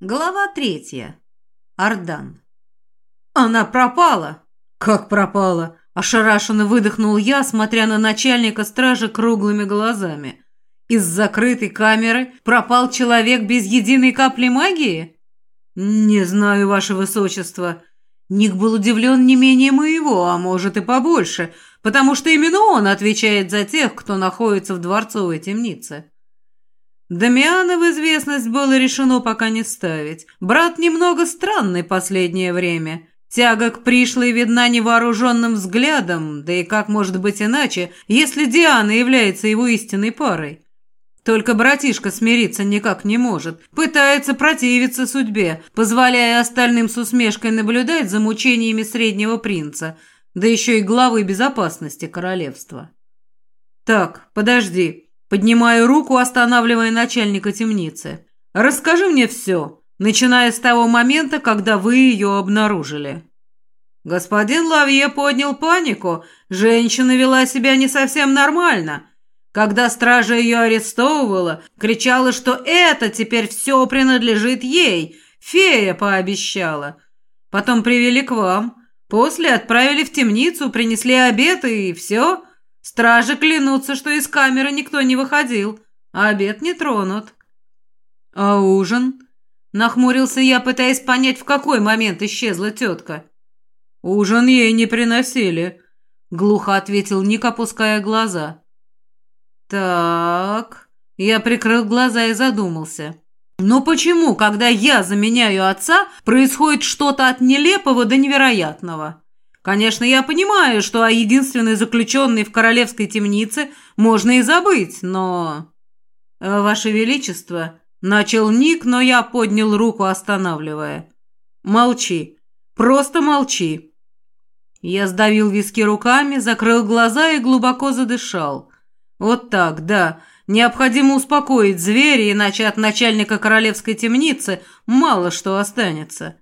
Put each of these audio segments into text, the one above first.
Глава третья. Ардан. Она пропала. Как пропала? Ошарашенно выдохнул я, смотря на начальника стражи круглыми глазами. Из закрытой камеры пропал человек без единой капли магии? Не знаю, ваше высочество. Ник был удивлен не менее моего, а может и побольше, потому что именно он отвечает за тех, кто находится в дворцовой темнице. Дамиана в известность было решено пока не ставить. Брат немного странный последнее время. Тяга к пришлой видна невооруженным взглядом, да и как может быть иначе, если Диана является его истинной парой? Только братишка смириться никак не может, пытается противиться судьбе, позволяя остальным с усмешкой наблюдать за мучениями среднего принца, да еще и главы безопасности королевства. «Так, подожди», Поднимаю руку, останавливая начальника темницы. «Расскажи мне все, начиная с того момента, когда вы ее обнаружили». Господин Лавье поднял панику. Женщина вела себя не совсем нормально. Когда стража ее арестовывала, кричала, что это теперь все принадлежит ей. Фея пообещала. Потом привели к вам. После отправили в темницу, принесли обед и все. Стражи клянутся, что из камеры никто не выходил, а обед не тронут. А ужин? Нахмурился я, пытаясь понять, в какой момент исчезла тетка. Ужин ей не приносили, глухо ответил Ник, опуская глаза. Так, я прикрыл глаза и задумался. Но почему, когда я заменяю отца, происходит что-то от нелепого до невероятного? Конечно, я понимаю, что о единственной заключенной в королевской темнице можно и забыть, но... Э, Ваше Величество, начал Ник, но я поднял руку, останавливая. Молчи, просто молчи. Я сдавил виски руками, закрыл глаза и глубоко задышал. Вот так, да. Необходимо успокоить зверя, иначе от начальника королевской темницы мало что останется.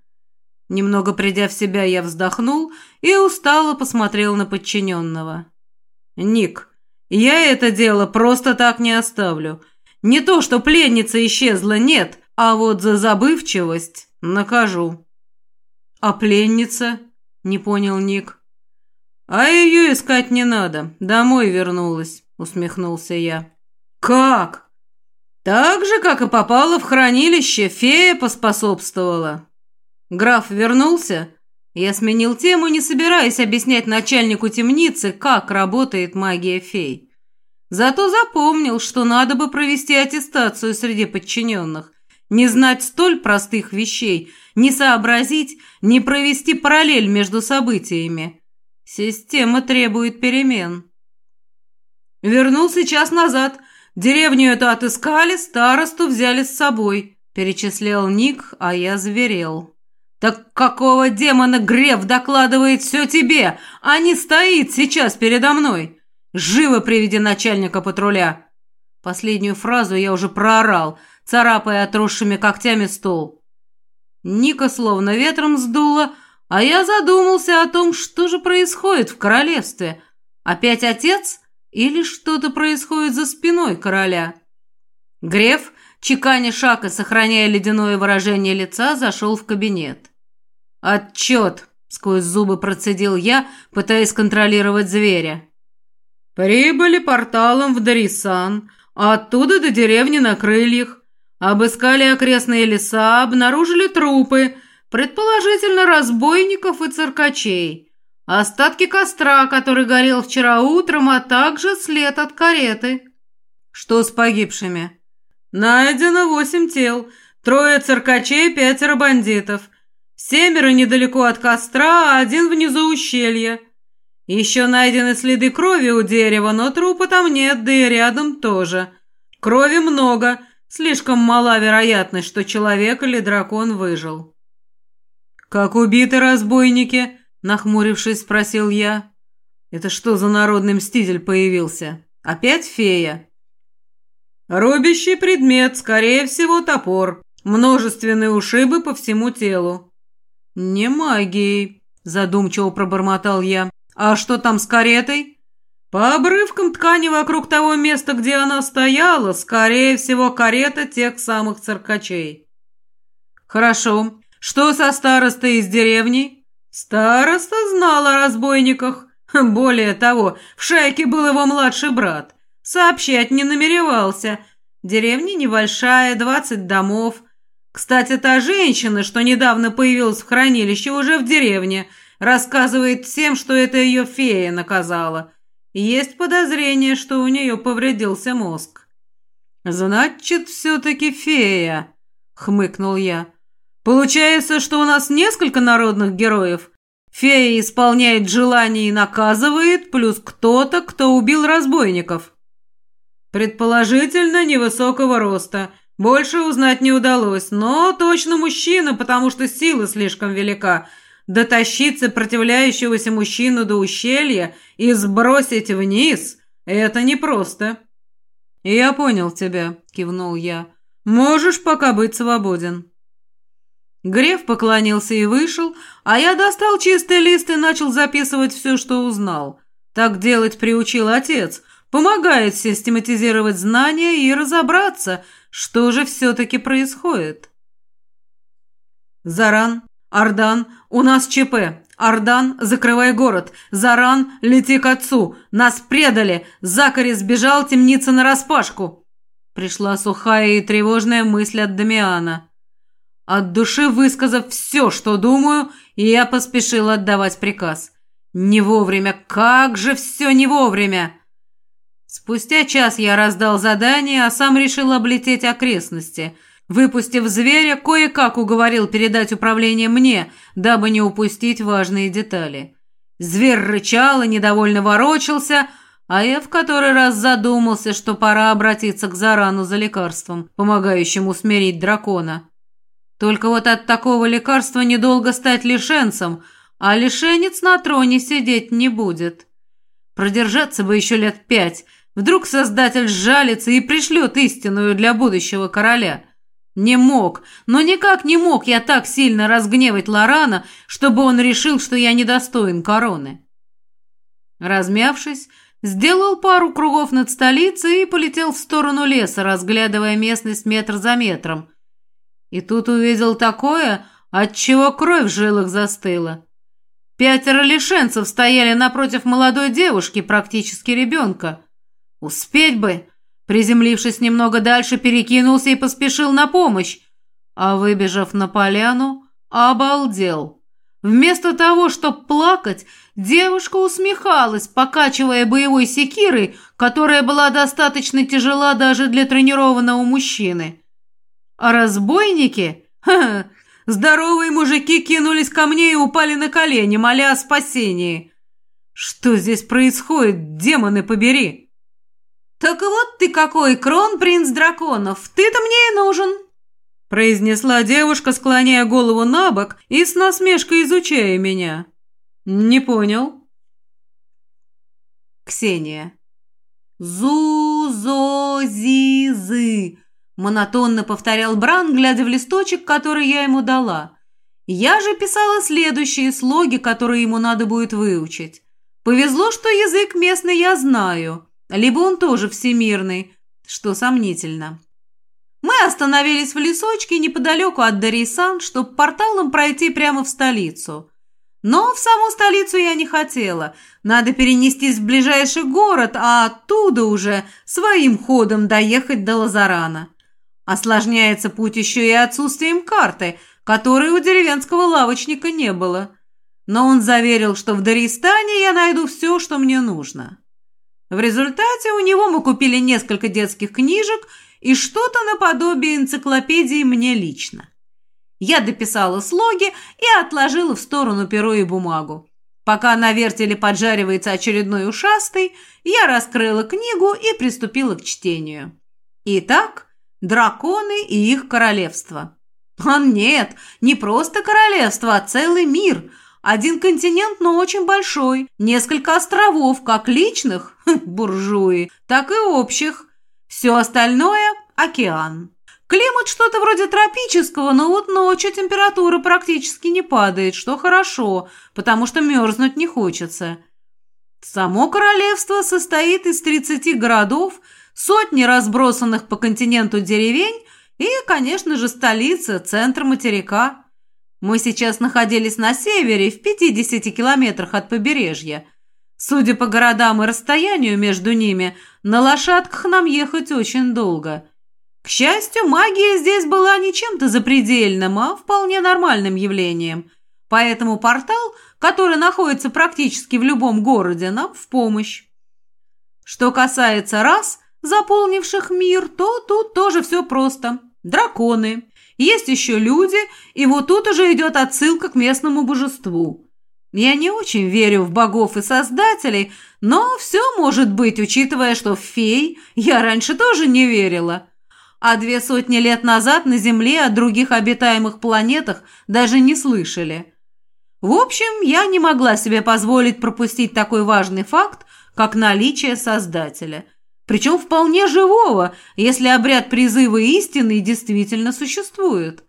Немного придя в себя, я вздохнул и устало посмотрел на подчиненного. «Ник, я это дело просто так не оставлю. Не то, что пленница исчезла, нет, а вот за забывчивость накажу». «А пленница?» — не понял Ник. «А ее искать не надо, домой вернулась», — усмехнулся я. «Как?» «Так же, как и попала в хранилище, фея поспособствовала». Граф вернулся? Я сменил тему, не собираясь объяснять начальнику темницы, как работает магия фей. Зато запомнил, что надо бы провести аттестацию среди подчиненных, не знать столь простых вещей, не сообразить, не провести параллель между событиями. Система требует перемен. Вернулся час назад. Деревню эту отыскали, старосту взяли с собой, перечислял Ник, а я зверел. «Так какого демона Греф докладывает все тебе, а не стоит сейчас передо мной? Живо приведи начальника патруля!» Последнюю фразу я уже проорал, царапая отросшими когтями стол. Ника словно ветром сдуло, а я задумался о том, что же происходит в королевстве. Опять отец или что-то происходит за спиной короля? Греф, чеканя шаг и сохраняя ледяное выражение лица, зашел в кабинет. «Отчет!» — сквозь зубы процедил я, пытаясь контролировать зверя. «Прибыли порталом в Дарисан, оттуда до деревни на крыльях. Обыскали окрестные леса, обнаружили трупы, предположительно разбойников и циркачей. Остатки костра, который горел вчера утром, а также след от кареты. Что с погибшими? Найдено восемь тел, трое циркачей, пятеро бандитов. Семеро недалеко от костра, а один внизу ущелья. Еще найдены следы крови у дерева, но трупа там нет, да и рядом тоже. Крови много, слишком мала вероятность, что человек или дракон выжил. «Как убиты разбойники?» — нахмурившись, спросил я. «Это что за народный мститель появился? Опять фея?» «Рубящий предмет, скорее всего, топор. Множественные ушибы по всему телу. «Не магией», — задумчиво пробормотал я. «А что там с каретой?» «По обрывкам ткани вокруг того места, где она стояла, скорее всего, карета тех самых циркачей». Хорошо. Что со старостой из деревни? Староста знал о разбойниках. Более того, в шайке был его младший брат. Сообщать не намеревался. Деревня небольшая, двадцать домов. Кстати, та женщина, что недавно появилась в хранилище, уже в деревне, рассказывает всем, что это ее фея наказала. Есть подозрение, что у нее повредился мозг. «Значит, все-таки фея», — хмыкнул я. «Получается, что у нас несколько народных героев. Фея исполняет желания и наказывает, плюс кто-то, кто убил разбойников». «Предположительно, невысокого роста. Больше узнать не удалось, но точно мужчина, потому что сила слишком велика. Дотащить сопротивляющегося мужчину до ущелья и сбросить вниз — это непросто». «Я понял тебя», — кивнул я. «Можешь пока быть свободен». Греф поклонился и вышел, а я достал чистый лист и начал записывать все, что узнал. Так делать приучил отец. Помогает систематизировать знания и разобраться, что же все-таки происходит. Заран, Ардан, у нас ЧП. Ардан, закрывай город. Заран, лети к отцу. Нас предали. Закари сбежал, темница нараспашку. Пришла сухая и тревожная мысль от Дамиана. От души высказав все, что думаю, я поспешил отдавать приказ. Не вовремя, как же все не вовремя! Спустя час я раздал задание, а сам решил облететь окрестности – Выпустив зверя, кое-как уговорил передать управление мне, дабы не упустить важные детали. Зверь рычал и недовольно ворочался, а я в который раз задумался, что пора обратиться к Зарану за лекарством, помогающим усмирить дракона. Только вот от такого лекарства недолго стать лишенцем, а лишенец на троне сидеть не будет. Продержаться бы еще лет пять, вдруг Создатель сжалится и пришлет истинную для будущего короля – не мог, но никак не мог я так сильно разгневать Лорана, чтобы он решил, что я недостоин короны. Размявшись, сделал пару кругов над столицей и полетел в сторону леса, разглядывая местность метр за метром. И тут увидел такое, от чего кровь в жилах застыла. Пятеро лишенцев стояли напротив молодой девушки, практически ребенка. Успеть бы, Приземлившись немного дальше, перекинулся и поспешил на помощь, а выбежав на поляну, обалдел. Вместо того, чтобы плакать, девушка усмехалась, покачивая боевой секирой, которая была достаточно тяжела даже для тренированного мужчины. А разбойники? Ха -ха, здоровые мужики кинулись ко мне и упали на колени, моля о спасении. Что здесь происходит, демоны побери? «Так вот ты какой, кронпринц драконов! Ты-то мне и нужен!» произнесла девушка, склоняя голову на бок и с насмешкой изучая меня. «Не понял». Ксения. «Зу-зо-зи-зы», — монотонно повторял Бран, глядя в листочек, который я ему дала. Я же писала следующие слоги, которые ему надо будет выучить. Повезло, что язык местный я знаю. Либо он тоже всемирный, что сомнительно. Мы остановились в лесочке неподалеку от Дарисан, чтобы порталом пройти прямо в столицу. Но в саму столицу я не хотела. Надо перенестись в ближайший город, а оттуда уже своим ходом доехать до Лазарана. Осложняется путь еще и отсутствием карты, которой у деревенского лавочника не было. Но он заверил, что в Даристане я найду все, что мне нужно. В результате у него мы купили несколько детских книжек и что-то наподобие энциклопедии мне лично. Я дописала слоги и отложила в сторону перо и бумагу. Пока на вертеле поджаривается очередной ушастый, я раскрыла книгу и приступила к чтению. Итак, драконы и их королевство. А нет, не просто королевство, а целый мир – один континент, но очень большой. Несколько островов, как личных, буржуи, так и общих. Все остальное – океан. Климат что-то вроде тропического, но вот ночью температура практически не падает, что хорошо, потому что мерзнуть не хочется. Само королевство состоит из 30 городов, сотни разбросанных по континенту деревень и, конечно же, столица, центр материка. Мы сейчас находились на севере, в 50 километрах от побережья. Судя по городам и расстоянию между ними, на лошадках нам ехать очень долго. К счастью, магия здесь была не чем-то запредельным, а вполне нормальным явлением. Поэтому портал, который находится практически в любом городе, нам в помощь. Что касается рас, заполнивших мир, то тут тоже все просто. Драконы. Есть еще люди, и вот тут уже идет отсылка к местному божеству. Я не очень верю в богов и создателей, но все может быть, учитывая, что в фей я раньше тоже не верила. А две сотни лет назад на Земле о других обитаемых планетах даже не слышали. В общем, я не могла себе позволить пропустить такой важный факт, как наличие Создателя. Причем вполне живого, если обряд призыва истины действительно существует.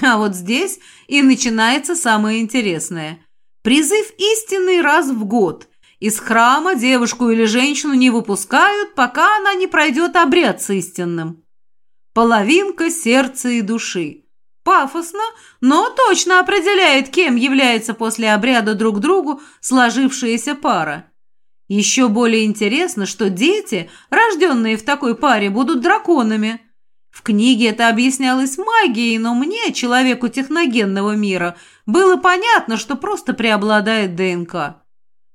А вот здесь и начинается самое интересное. Призыв истины раз в год. Из храма девушку или женщину не выпускают, пока она не пройдет обряд с истинным. Половинка сердца и души. Пафосно, но точно определяет, кем является после обряда друг другу сложившаяся пара. Еще более интересно, что дети, рожденные в такой паре, будут драконами. В книге это объяснялось магией, но мне, человеку техногенного мира, было понятно, что просто преобладает ДНК.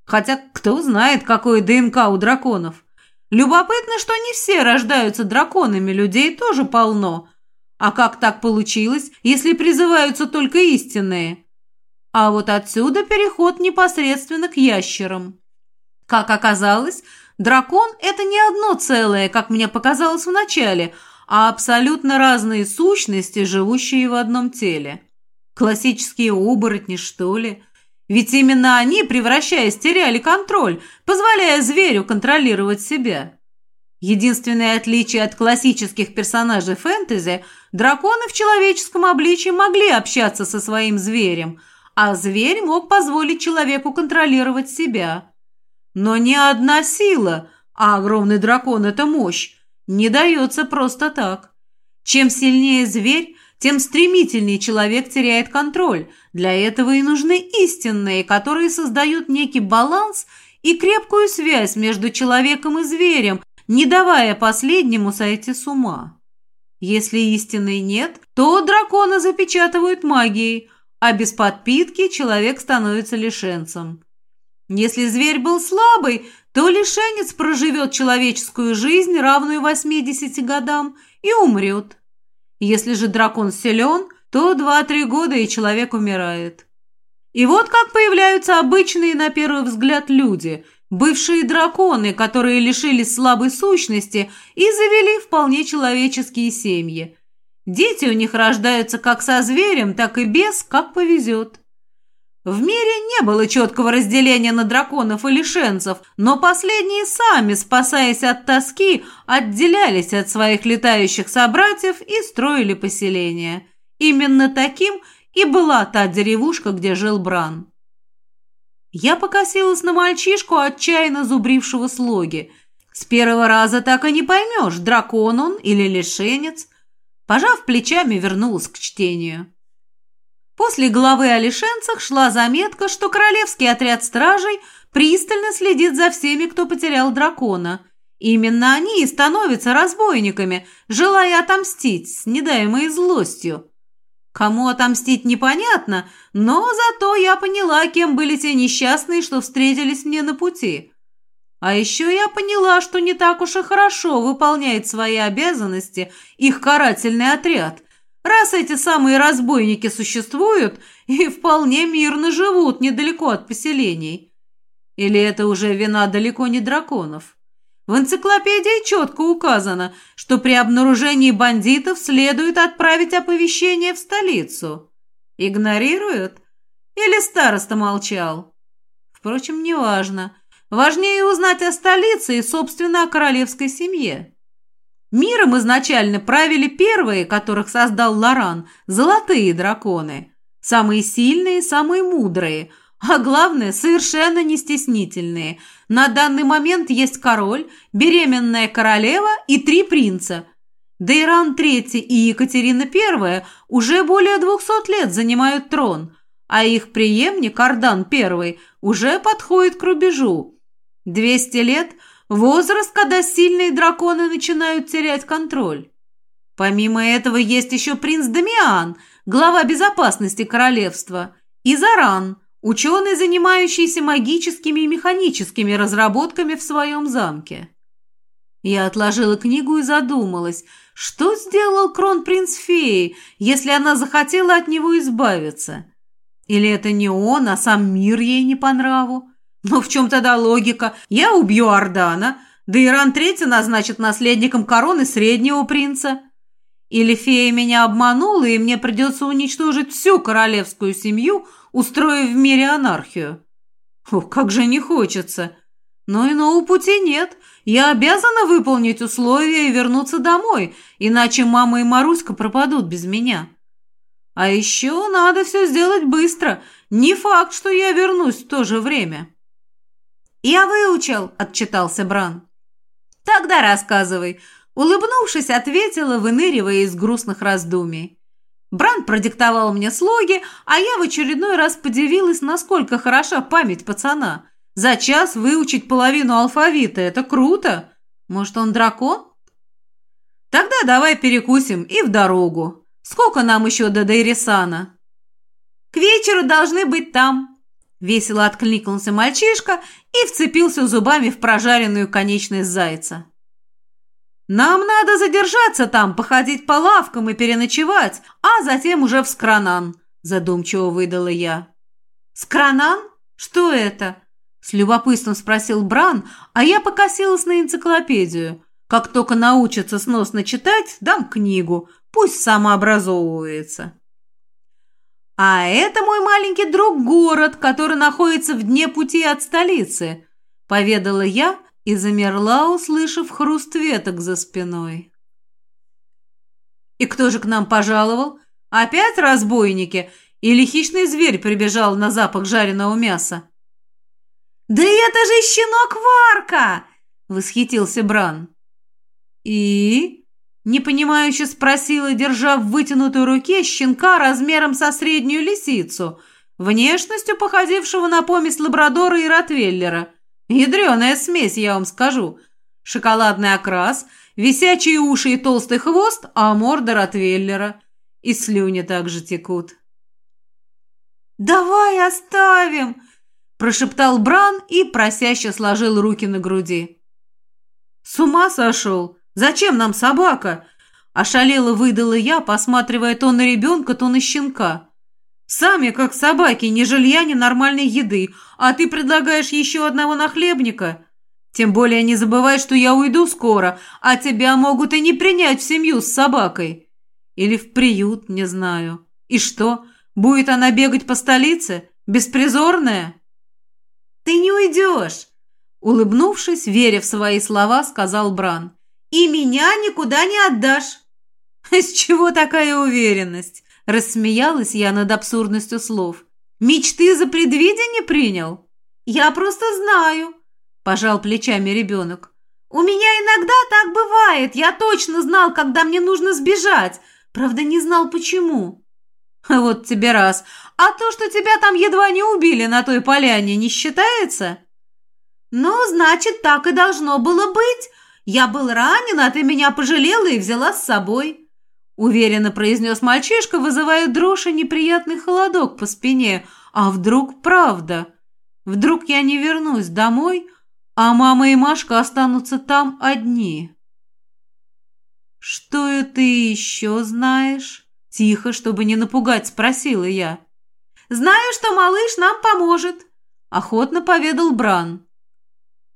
Хотя кто знает, какое ДНК у драконов. Любопытно, что не все рождаются драконами, людей тоже полно. А как так получилось, если призываются только истинные? А вот отсюда переход непосредственно к ящерам. Как оказалось, дракон – это не одно целое, как мне показалось вначале, а абсолютно разные сущности, живущие в одном теле. Классические оборотни, что ли? Ведь именно они, превращаясь, теряли контроль, позволяя зверю контролировать себя. Единственное отличие от классических персонажей фэнтези – драконы в человеческом обличии могли общаться со своим зверем, а зверь мог позволить человеку контролировать себя – но ни одна сила, а огромный дракон – это мощь, не дается просто так. Чем сильнее зверь, тем стремительнее человек теряет контроль. Для этого и нужны истинные, которые создают некий баланс и крепкую связь между человеком и зверем, не давая последнему сойти с ума. Если истины нет, то дракона запечатывают магией, а без подпитки человек становится лишенцем. Если зверь был слабый, то лишенец проживет человеческую жизнь, равную 80 годам, и умрет. Если же дракон силен, то 2-3 года и человек умирает. И вот как появляются обычные на первый взгляд люди, бывшие драконы, которые лишились слабой сущности и завели вполне человеческие семьи. Дети у них рождаются как со зверем, так и без, как повезет. В мире не было четкого разделения на драконов и лишенцев, но последние сами, спасаясь от тоски, отделялись от своих летающих собратьев и строили поселение. Именно таким и была та деревушка, где жил Бран. Я покосилась на мальчишку, отчаянно зубрившего слоги. С первого раза так и не поймешь, дракон он или лишенец. Пожав плечами, вернулась к чтению. После главы о лишенцах шла заметка, что королевский отряд стражей пристально следит за всеми, кто потерял дракона. Именно они и становятся разбойниками, желая отомстить с недаемой злостью. Кому отомстить непонятно, но зато я поняла, кем были те несчастные, что встретились мне на пути. А еще я поняла, что не так уж и хорошо выполняет свои обязанности их карательный отряд – раз эти самые разбойники существуют и вполне мирно живут недалеко от поселений. Или это уже вина далеко не драконов? В энциклопедии четко указано, что при обнаружении бандитов следует отправить оповещение в столицу. Игнорируют? Или староста молчал? Впрочем, неважно. Важнее узнать о столице и, собственно, о королевской семье. Миром изначально правили первые, которых создал Лоран, золотые драконы. Самые сильные, самые мудрые, а главное, совершенно не стеснительные. На данный момент есть король, беременная королева и три принца. Дейран III и Екатерина I уже более двухсот лет занимают трон, а их преемник Ардан I уже подходит к рубежу. Двести лет – возраст, когда сильные драконы начинают терять контроль. Помимо этого есть еще принц Дамиан, глава безопасности королевства, и Заран, ученый, занимающийся магическими и механическими разработками в своем замке. Я отложила книгу и задумалась, что сделал кронпринц феи, если она захотела от него избавиться. Или это не он, а сам мир ей не по нраву? Но в чем тогда логика? Я убью Ордана, да Иран Третий назначит наследником короны среднего принца. Или фея меня обманула, и мне придется уничтожить всю королевскую семью, устроив в мире анархию. Ох, как же не хочется. Но иного пути нет. Я обязана выполнить условия и вернуться домой, иначе мама и Маруська пропадут без меня. А еще надо все сделать быстро. Не факт, что я вернусь в то же время. «Я выучил», — отчитался Бран. «Тогда рассказывай», — улыбнувшись, ответила, выныривая из грустных раздумий. Бран продиктовал мне слоги, а я в очередной раз подивилась, насколько хороша память пацана — за час выучить половину алфавита – это круто. Может, он дракон? Тогда давай перекусим и в дорогу. Сколько нам еще до Дейрисана? К вечеру должны быть там. Весело откликнулся мальчишка и вцепился зубами в прожаренную конечность зайца. «Нам надо задержаться там, походить по лавкам и переночевать, а затем уже в Скранан», – задумчиво выдала я. «Скранан? Что это?» С любопытством спросил Бран, а я покосилась на энциклопедию. Как только научится сносно читать, дам книгу, пусть самообразовывается. А это мой маленький друг город, который находится в дне пути от столицы, поведала я и замерла, услышав хруст веток за спиной. И кто же к нам пожаловал? Опять разбойники? Или хищный зверь прибежал на запах жареного мяса? «Да это же щенок Варка!» — восхитился Бран. «И?» — непонимающе спросила, держа в вытянутой руке щенка размером со среднюю лисицу, внешностью походившего на помесь лабрадора и ротвейлера. Ядреная смесь, я вам скажу. Шоколадный окрас, висячие уши и толстый хвост, а морда ротвейлера. И слюни также текут. «Давай оставим!» прошептал Бран и просяще сложил руки на груди. «С ума сошел! Зачем нам собака?» Ошалела выдала я, посматривая то на ребенка, то на щенка. «Сами, как собаки, ни жилья, ни нормальной еды, а ты предлагаешь еще одного нахлебника. Тем более не забывай, что я уйду скоро, а тебя могут и не принять в семью с собакой. Или в приют, не знаю. И что, будет она бегать по столице? Беспризорная?» «Ты не уйдешь!» Улыбнувшись, веря в свои слова, сказал Бран. «И меня никуда не отдашь!» «С чего такая уверенность?» Рассмеялась я над абсурдностью слов. «Мечты за предвидение принял?» «Я просто знаю», – пожал плечами ребенок. «У меня иногда так бывает. Я точно знал, когда мне нужно сбежать. Правда, не знал, почему». «Вот тебе раз. А то, что тебя там едва не убили на той поляне, не считается?» «Ну, значит, так и должно было быть. Я был ранен, а ты меня пожалела и взяла с собой», — уверенно произнес мальчишка, вызывая дрожь и неприятный холодок по спине. «А вдруг правда? Вдруг я не вернусь домой, а мама и Машка останутся там одни?» «Что это еще знаешь?» Тихо, чтобы не напугать, спросила я. «Знаю, что малыш нам поможет», – охотно поведал Бран.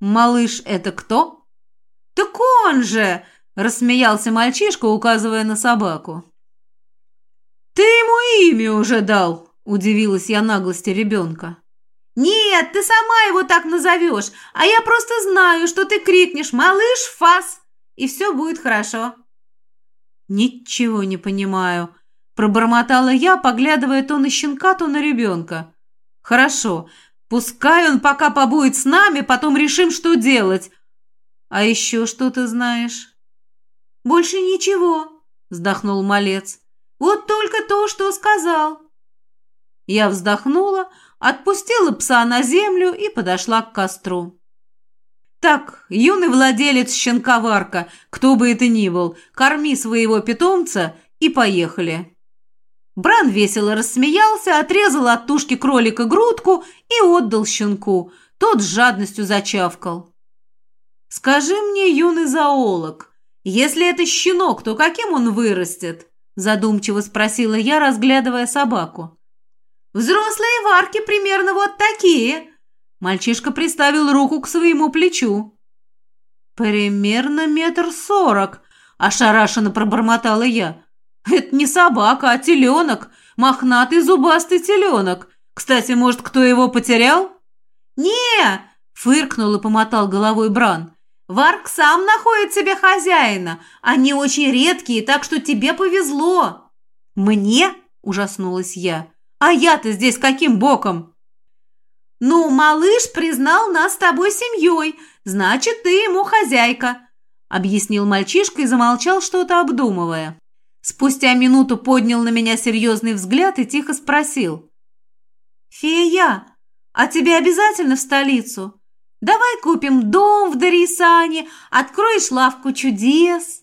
«Малыш – это кто?» «Так он же!» – рассмеялся мальчишка, указывая на собаку. «Ты ему имя уже дал!» – удивилась я наглости ребенка. «Нет, ты сама его так назовешь, а я просто знаю, что ты крикнешь «Малыш, фас!» и все будет хорошо». «Ничего не понимаю», Пробормотала я, поглядывая то на щенка, то на ребенка. «Хорошо, пускай он пока побудет с нами, потом решим, что делать. А еще что ты знаешь?» «Больше ничего», — вздохнул малец. «Вот только то, что сказал». Я вздохнула, отпустила пса на землю и подошла к костру. «Так, юный владелец щенковарка, кто бы это ни был, корми своего питомца и поехали». Бран весело рассмеялся, отрезал от тушки кролика грудку и отдал щенку. Тот с жадностью зачавкал. «Скажи мне, юный зоолог, если это щенок, то каким он вырастет?» Задумчиво спросила я, разглядывая собаку. «Взрослые варки примерно вот такие!» Мальчишка приставил руку к своему плечу. «Примерно метр сорок», – ошарашенно пробормотала я. «Это не собака, а теленок. Мохнатый зубастый теленок. Кстати, может, кто его потерял?» «Не!» – фыркнул и помотал головой Бран. «Варк сам находит себе хозяина. Они очень редкие, так что тебе повезло». «Мне?» – ужаснулась я. «А я-то здесь каким боком?» «Ну, малыш признал нас с тобой семьей, значит, ты ему хозяйка», – объяснил мальчишка и замолчал, что-то обдумывая. Спустя минуту поднял на меня серьезный взгляд и тихо спросил. «Фея, а тебе обязательно в столицу? Давай купим дом в Дарисане, откроешь лавку чудес».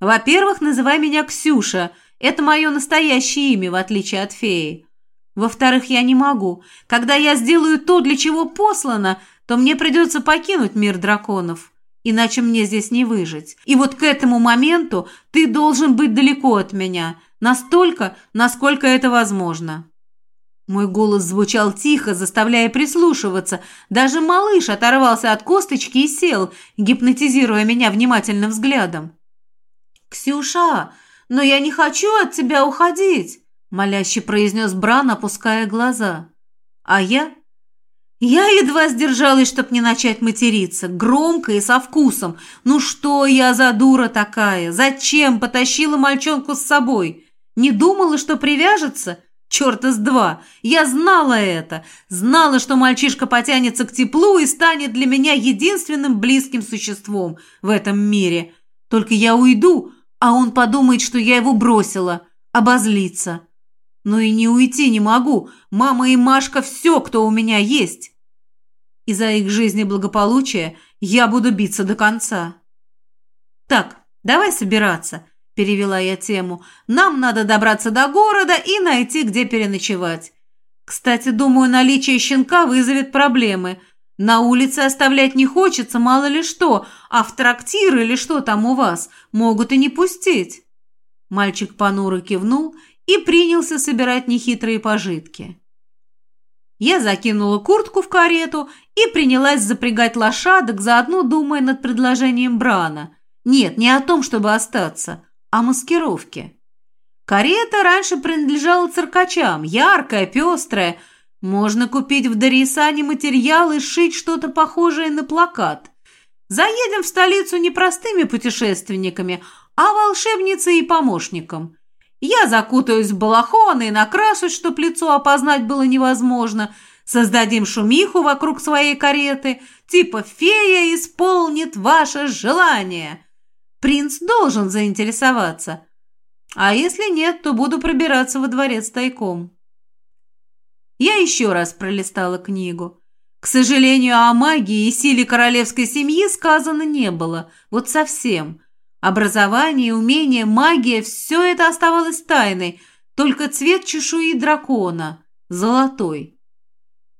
«Во-первых, называй меня Ксюша. Это мое настоящее имя, в отличие от феи. Во-вторых, я не могу. Когда я сделаю то, для чего послано, то мне придется покинуть мир драконов иначе мне здесь не выжить. И вот к этому моменту ты должен быть далеко от меня, настолько, насколько это возможно». Мой голос звучал тихо, заставляя прислушиваться. Даже малыш оторвался от косточки и сел, гипнотизируя меня внимательным взглядом. «Ксюша, но я не хочу от тебя уходить», – моляще произнес Бран, опуская глаза. А я я едва сдержалась, чтоб не начать материться, громко и со вкусом. Ну что я за дура такая? Зачем потащила мальчонку с собой? Не думала, что привяжется? Черта с два! Я знала это! Знала, что мальчишка потянется к теплу и станет для меня единственным близким существом в этом мире. Только я уйду, а он подумает, что я его бросила, обозлится. Но и не уйти не могу. Мама и Машка – все, кто у меня есть. И за их жизнь и благополучие я буду биться до конца. Так, давай собираться, перевела я тему. Нам надо добраться до города и найти, где переночевать. Кстати, думаю, наличие щенка вызовет проблемы. На улице оставлять не хочется, мало ли что, а в трактир или что там у вас могут и не пустить. Мальчик понуро кивнул и принялся собирать нехитрые пожитки. Я закинула куртку в карету и принялась запрягать лошадок, заодно думая над предложением Брана. Нет, не о том, чтобы остаться, о маскировке. Карета раньше принадлежала циркачам, яркая, пестрая. Можно купить в Дарисане материал и сшить что-то похожее на плакат. Заедем в столицу не простыми путешественниками, а волшебницей и помощником. Я закутаюсь в балахон и накрашусь, чтоб лицо опознать было невозможно. Создадим шумиху вокруг своей кареты, типа «фея исполнит ваше желание». Принц должен заинтересоваться. А если нет, то буду пробираться во дворец тайком. Я еще раз пролистала книгу. К сожалению, о магии и силе королевской семьи сказано не было. Вот совсем. Образование, умение, магия – все это оставалось тайной, только цвет чешуи дракона – золотой.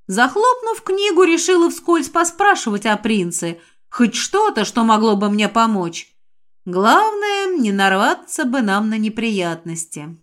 Захлопнув книгу, решила вскользь поспрашивать о принце, хоть что-то, что могло бы мне помочь. Главное, не нарваться бы нам на неприятности.